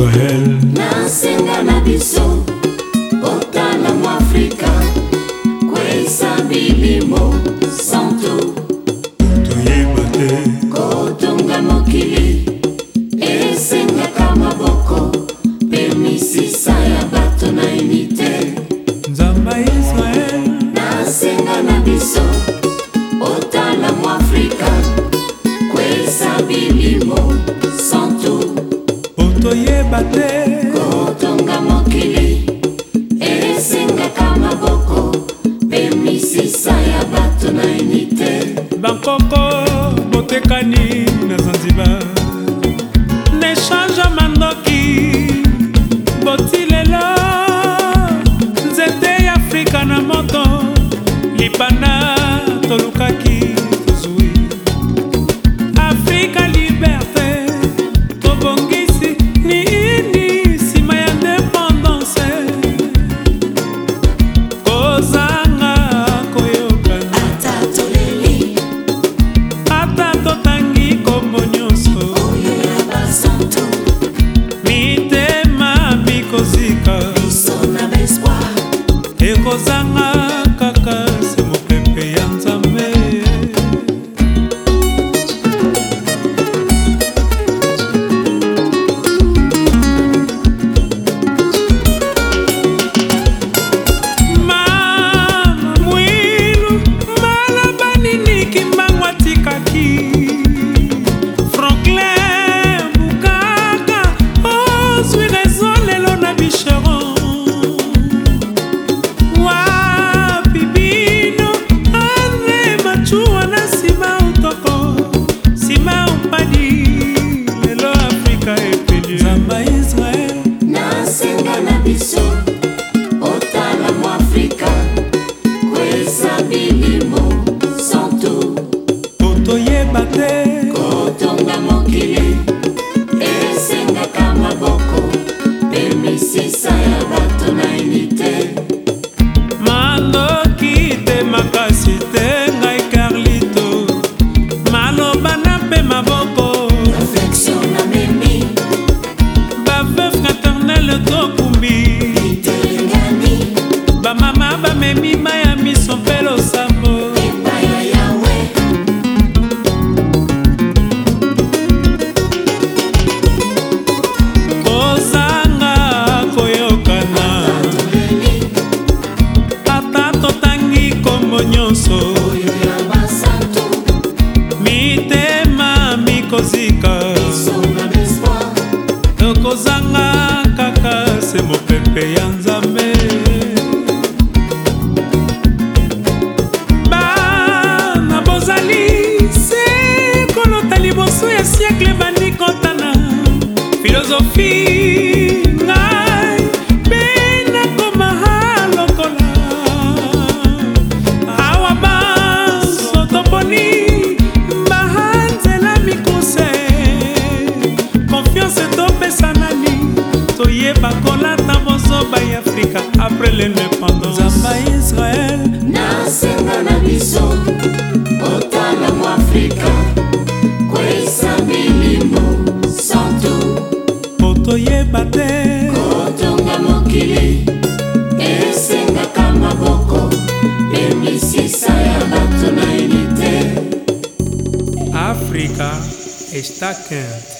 israel nasenga na biso otala moafrika kwesa bilimo santo toyeba te kotonga mokili esengaka maboko mpe misisa ya bato na yini te nzambe ya israel nasenga na biso toyeba te kotonga mokili esengaka maboko mpe misisa ya bato na unité bankoko botekani na zanzibar kozanga be so bamemi ma ya miso mpe losambo kozanga koyokana ata totangi kombo nyonso mitema mikozika tokozanga kaka se mopepe yanga Philosophie está quente.